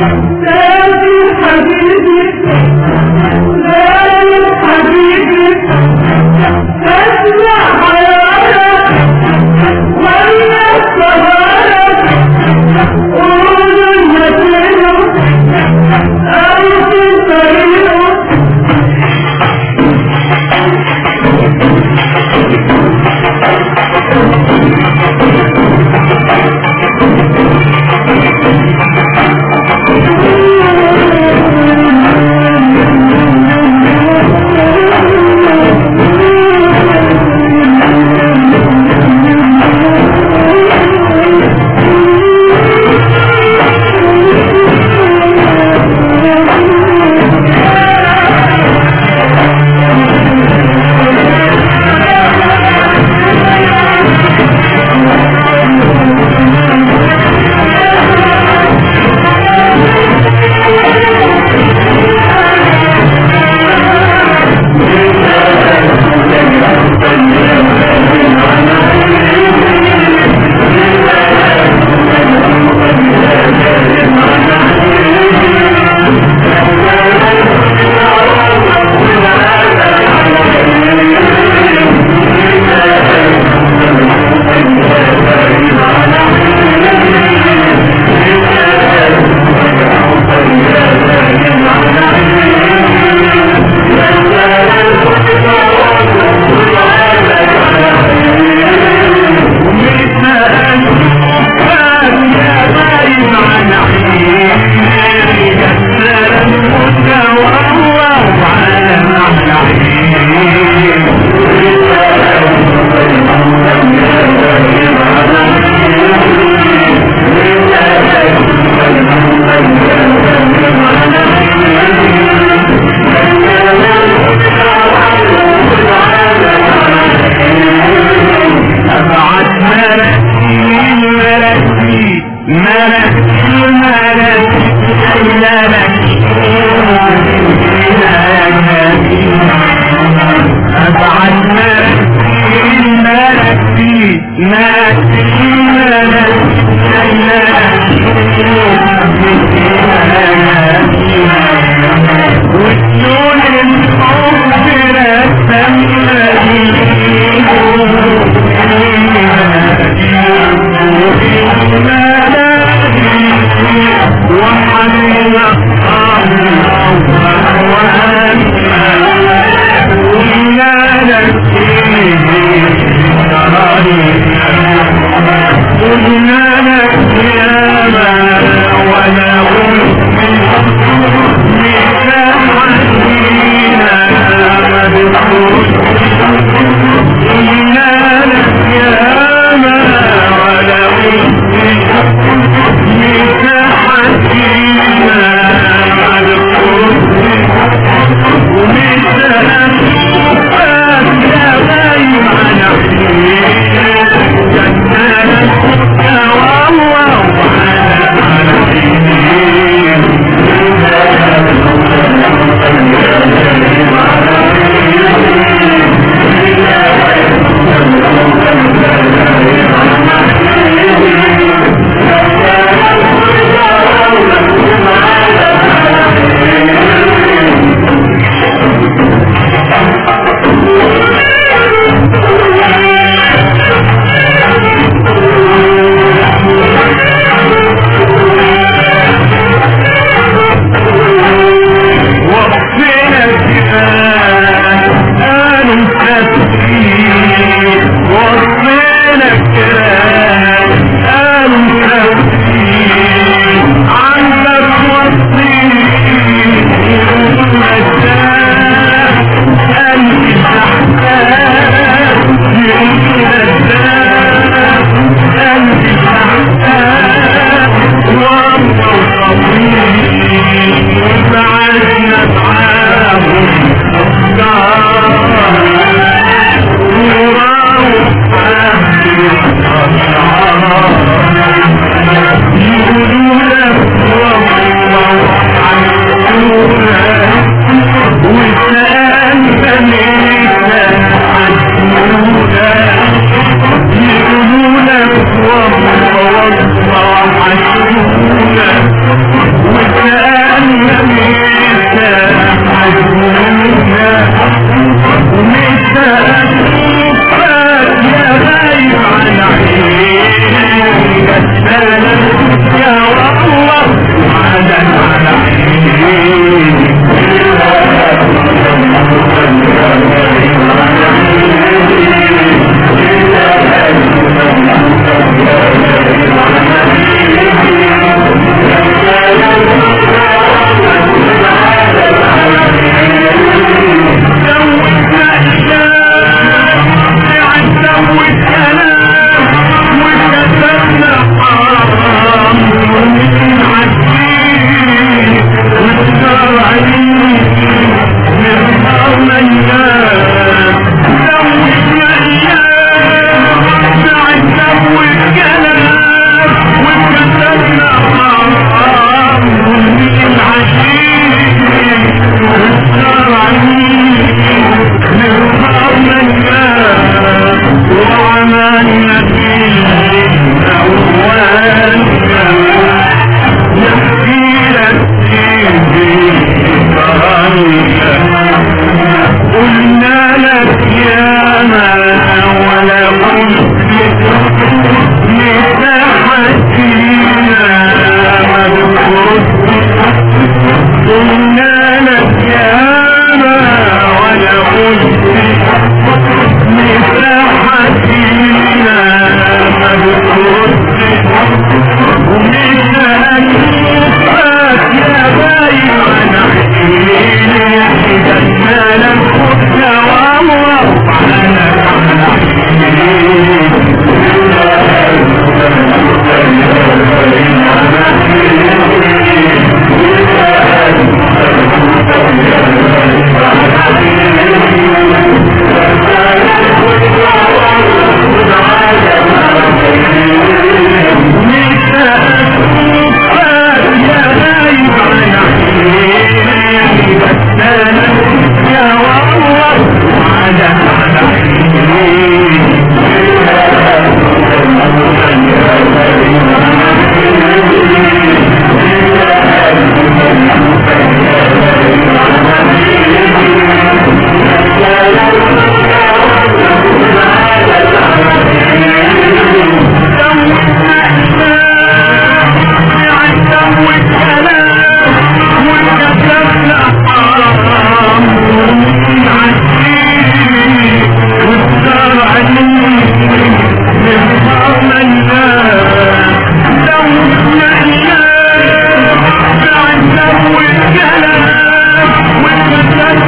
Let's go! ما نسيها نسيت إلا نسيها أبعد ما نسي